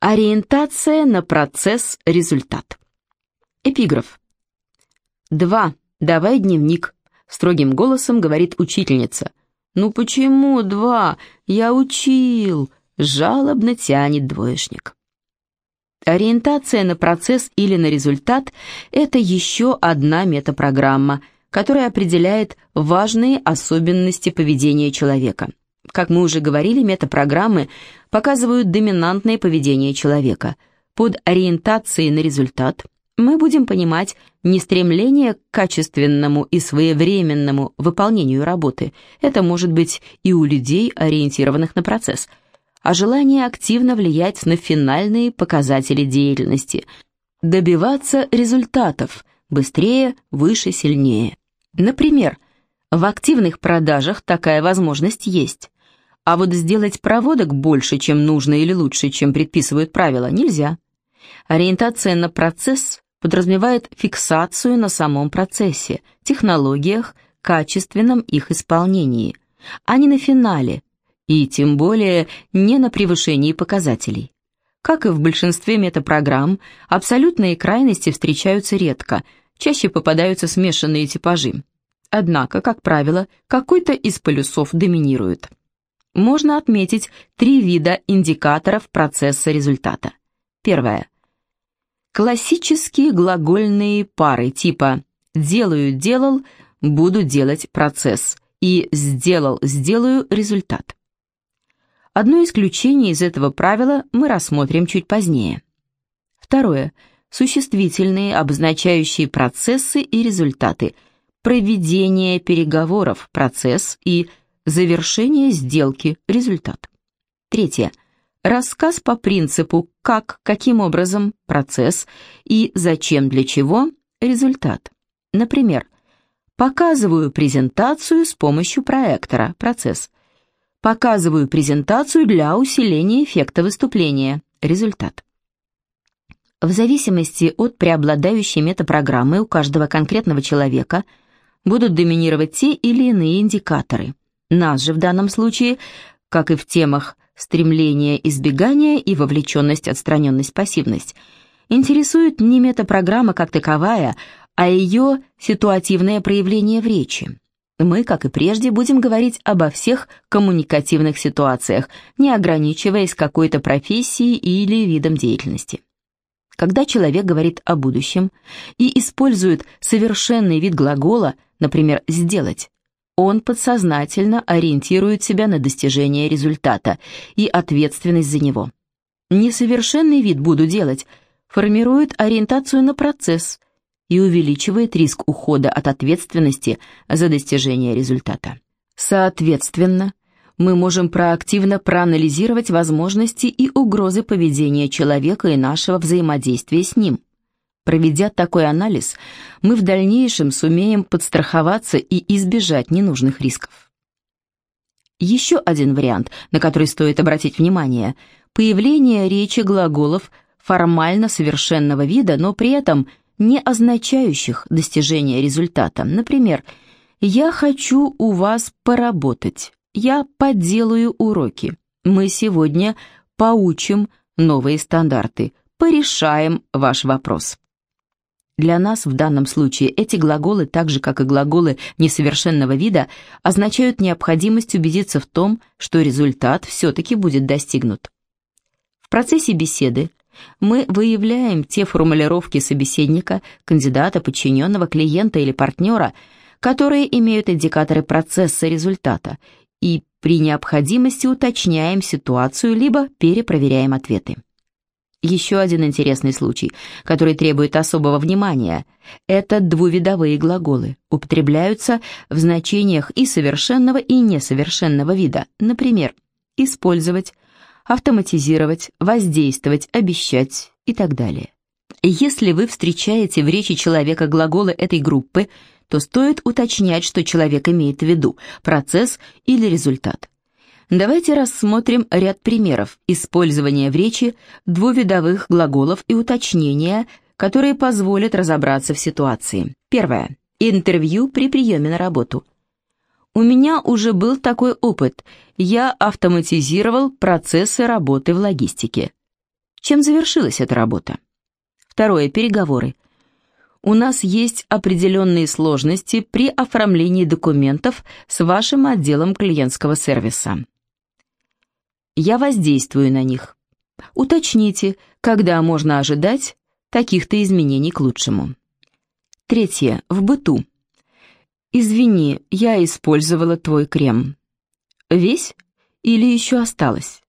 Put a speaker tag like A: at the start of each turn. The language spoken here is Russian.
A: Ориентация на процесс-результат. Эпиграф. «Два. Давай дневник», — строгим голосом говорит учительница. «Ну почему два? Я учил», — жалобно тянет двоечник. Ориентация на процесс или на результат – это еще одна метапрограмма, которая определяет важные особенности поведения человека. Как мы уже говорили, метапрограммы показывают доминантное поведение человека. Под ориентацией на результат мы будем понимать не стремление к качественному и своевременному выполнению работы, это может быть и у людей, ориентированных на процесс – а желание активно влиять на финальные показатели деятельности, добиваться результатов быстрее, выше, сильнее. Например, в активных продажах такая возможность есть, а вот сделать проводок больше, чем нужно или лучше, чем предписывают правила, нельзя. Ориентация на процесс подразумевает фиксацию на самом процессе, технологиях, качественном их исполнении, а не на финале, и тем более не на превышении показателей. Как и в большинстве метапрограмм, абсолютные крайности встречаются редко, чаще попадаются смешанные типажи. Однако, как правило, какой-то из полюсов доминирует. Можно отметить три вида индикаторов процесса результата. Первое. Классические глагольные пары типа «делаю, делал», «буду делать процесс» и «сделал, сделаю результат». Одно исключение из этого правила мы рассмотрим чуть позднее. Второе. Существительные, обозначающие процессы и результаты. Проведение переговоров – процесс и завершение сделки – результат. Третье. Рассказ по принципу «как», «каким образом» – процесс и «зачем», «для чего» – результат. Например, показываю презентацию с помощью проектора – процесс – Показываю презентацию для усиления эффекта выступления. Результат. В зависимости от преобладающей метапрограммы у каждого конкретного человека будут доминировать те или иные индикаторы. Нас же в данном случае, как и в темах стремление избегания и вовлеченность, отстраненность, пассивность, интересует не метапрограмма как таковая, а ее ситуативное проявление в речи. Мы, как и прежде, будем говорить обо всех коммуникативных ситуациях, не ограничиваясь какой-то профессией или видом деятельности. Когда человек говорит о будущем и использует совершенный вид глагола, например, «сделать», он подсознательно ориентирует себя на достижение результата и ответственность за него. Несовершенный вид «буду делать» формирует ориентацию на процесс, и увеличивает риск ухода от ответственности за достижение результата. Соответственно, мы можем проактивно проанализировать возможности и угрозы поведения человека и нашего взаимодействия с ним. Проведя такой анализ, мы в дальнейшем сумеем подстраховаться и избежать ненужных рисков. Еще один вариант, на который стоит обратить внимание – появление речи глаголов формально совершенного вида, но при этом – не означающих достижение результата. Например, «Я хочу у вас поработать», «Я поделаю уроки», «Мы сегодня поучим новые стандарты», «Порешаем ваш вопрос». Для нас в данном случае эти глаголы, так же как и глаголы несовершенного вида, означают необходимость убедиться в том, что результат все-таки будет достигнут. В процессе беседы мы выявляем те формулировки собеседника, кандидата, подчиненного, клиента или партнера, которые имеют индикаторы процесса результата, и при необходимости уточняем ситуацию либо перепроверяем ответы. Еще один интересный случай, который требует особого внимания, это двувидовые глаголы. Употребляются в значениях и совершенного, и несовершенного вида. Например, использовать, автоматизировать, воздействовать, обещать и так далее. Если вы встречаете в речи человека глаголы этой группы, то стоит уточнять, что человек имеет в виду – процесс или результат. Давайте рассмотрим ряд примеров использования в речи двувидовых глаголов и уточнения, которые позволят разобраться в ситуации. Первое. Интервью при приеме на работу – у меня уже был такой опыт. Я автоматизировал процессы работы в логистике. Чем завершилась эта работа? Второе. Переговоры. У нас есть определенные сложности при оформлении документов с вашим отделом клиентского сервиса. Я воздействую на них. Уточните, когда можно ожидать таких-то изменений к лучшему. Третье. В быту. Извини, я использовала твой крем. Весь или еще осталось?